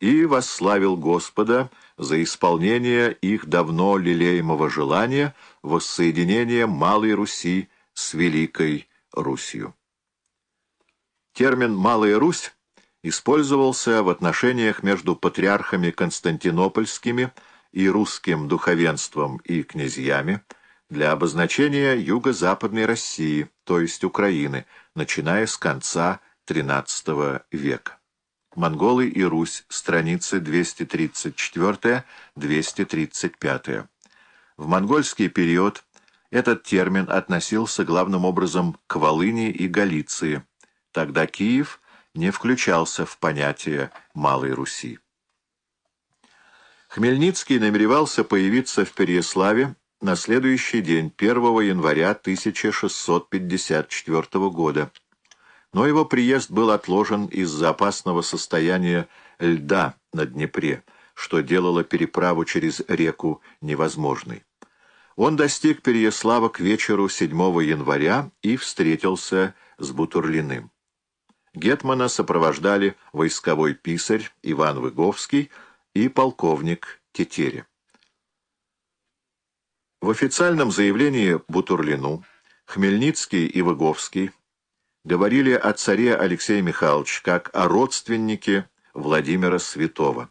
и восславил Господа за исполнение их давно лелеемого желания воссоединения Малой Руси с Великой Русью. Термин «Малая Русь» использовался в отношениях между патриархами константинопольскими и русским духовенством и князьями для обозначения юго-западной России, то есть Украины, начиная с конца XIII века. Монголы и Русь, страницы 234-235. В монгольский период этот термин относился главным образом к Волыни и Галиции. Тогда Киев не включался в понятие Малой Руси. Хмельницкий намеревался появиться в Переяславе на следующий день, 1 января 1654 года но его приезд был отложен из-за опасного состояния льда на Днепре, что делало переправу через реку невозможной. Он достиг Переяслава к вечеру 7 января и встретился с Бутурлиным. Гетмана сопровождали войсковой писарь Иван Выговский и полковник Тетере. В официальном заявлении Бутурлину Хмельницкий и Выговский говорили о царе Алексея Михайловича как о родственнике Владимира Святого.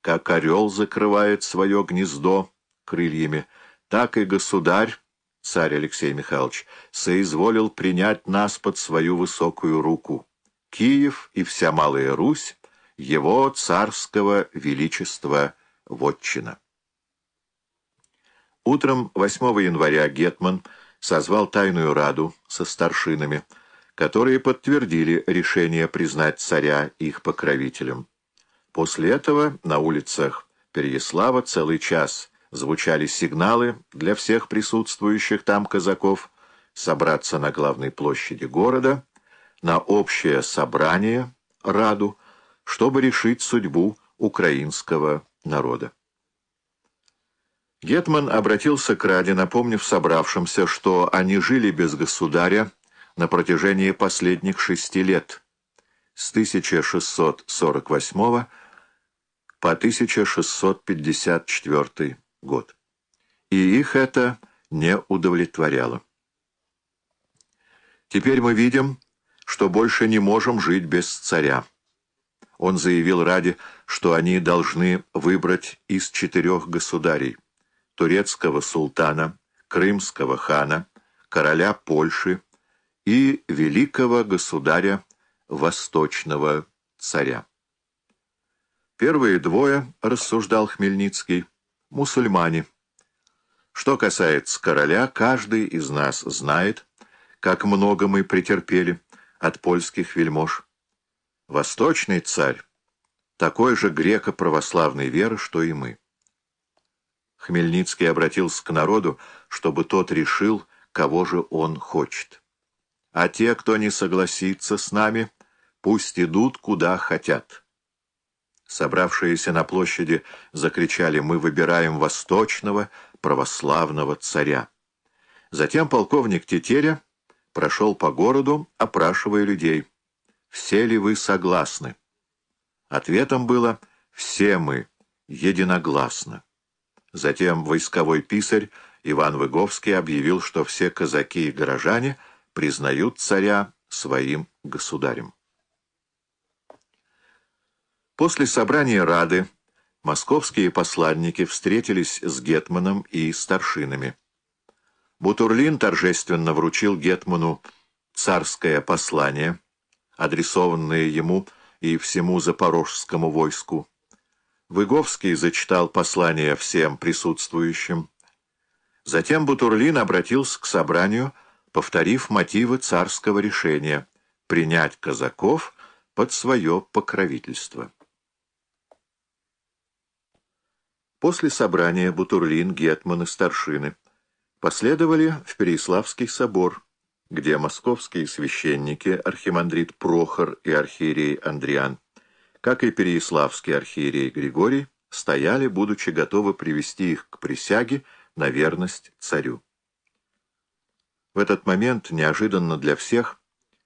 Как орел закрывает свое гнездо крыльями, так и государь, царь Алексей Михайлович, соизволил принять нас под свою высокую руку. Киев и вся Малая Русь — его царского величества вотчина. Утром 8 января Гетман созвал тайную раду со старшинами, которые подтвердили решение признать царя их покровителем. После этого на улицах Переяслава целый час звучали сигналы для всех присутствующих там казаков собраться на главной площади города, на общее собрание, Раду, чтобы решить судьбу украинского народа. Гетман обратился к Раде, напомнив собравшимся, что они жили без государя, на протяжении последних шести лет, с 1648 по 1654 год. И их это не удовлетворяло. Теперь мы видим, что больше не можем жить без царя. Он заявил ради, что они должны выбрать из четырех государей – турецкого султана, крымского хана, короля Польши, и великого государя Восточного царя. Первые двое, рассуждал Хмельницкий, мусульмане. Что касается короля, каждый из нас знает, как много мы претерпели от польских вельмож. Восточный царь такой же греко-православной веры, что и мы. Хмельницкий обратился к народу, чтобы тот решил, кого же он хочет а те, кто не согласится с нами, пусть идут куда хотят. Собравшиеся на площади закричали «Мы выбираем восточного православного царя». Затем полковник Тетеря прошел по городу, опрашивая людей. «Все ли вы согласны?» Ответом было «Все мы, единогласно». Затем войсковой писарь Иван Выговский объявил, что все казаки и горожане — признают царя своим государем. После собрания Рады московские посланники встретились с Гетманом и старшинами. Бутурлин торжественно вручил Гетману царское послание, адресованное ему и всему запорожскому войску. Выговский зачитал послание всем присутствующим. Затем Бутурлин обратился к собранию, повторив мотивы царского решения принять казаков под свое покровительство. После собрания Бутурлин, Гетман и старшины последовали в Переяславский собор, где московские священники, архимандрит Прохор и архиерей Андриан, как и переяславский архиерей Григорий, стояли, будучи готовы привести их к присяге на верность царю. В этот момент, неожиданно для всех,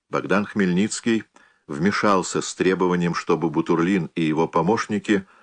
Богдан Хмельницкий вмешался с требованием, чтобы Бутурлин и его помощники –